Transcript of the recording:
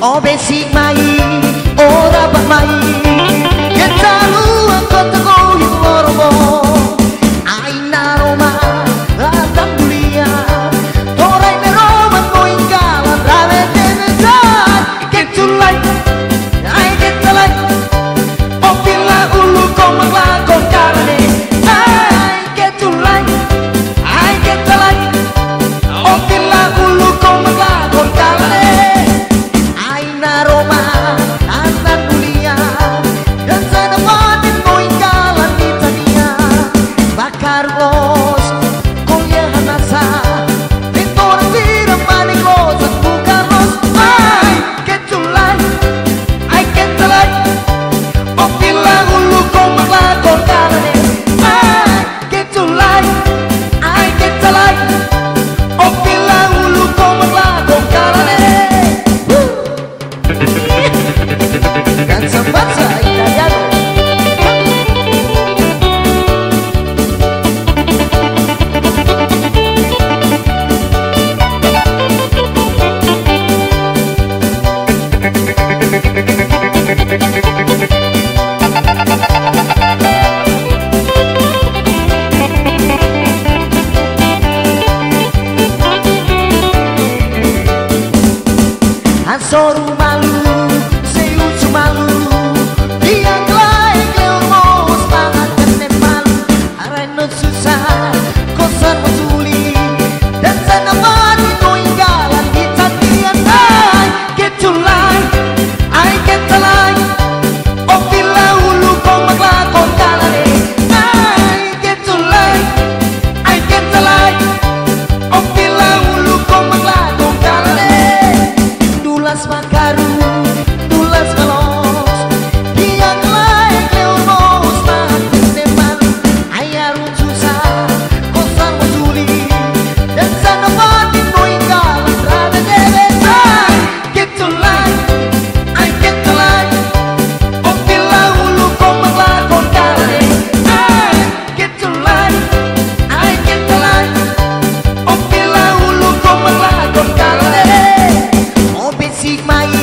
我被蝕米，我得不米。Azor my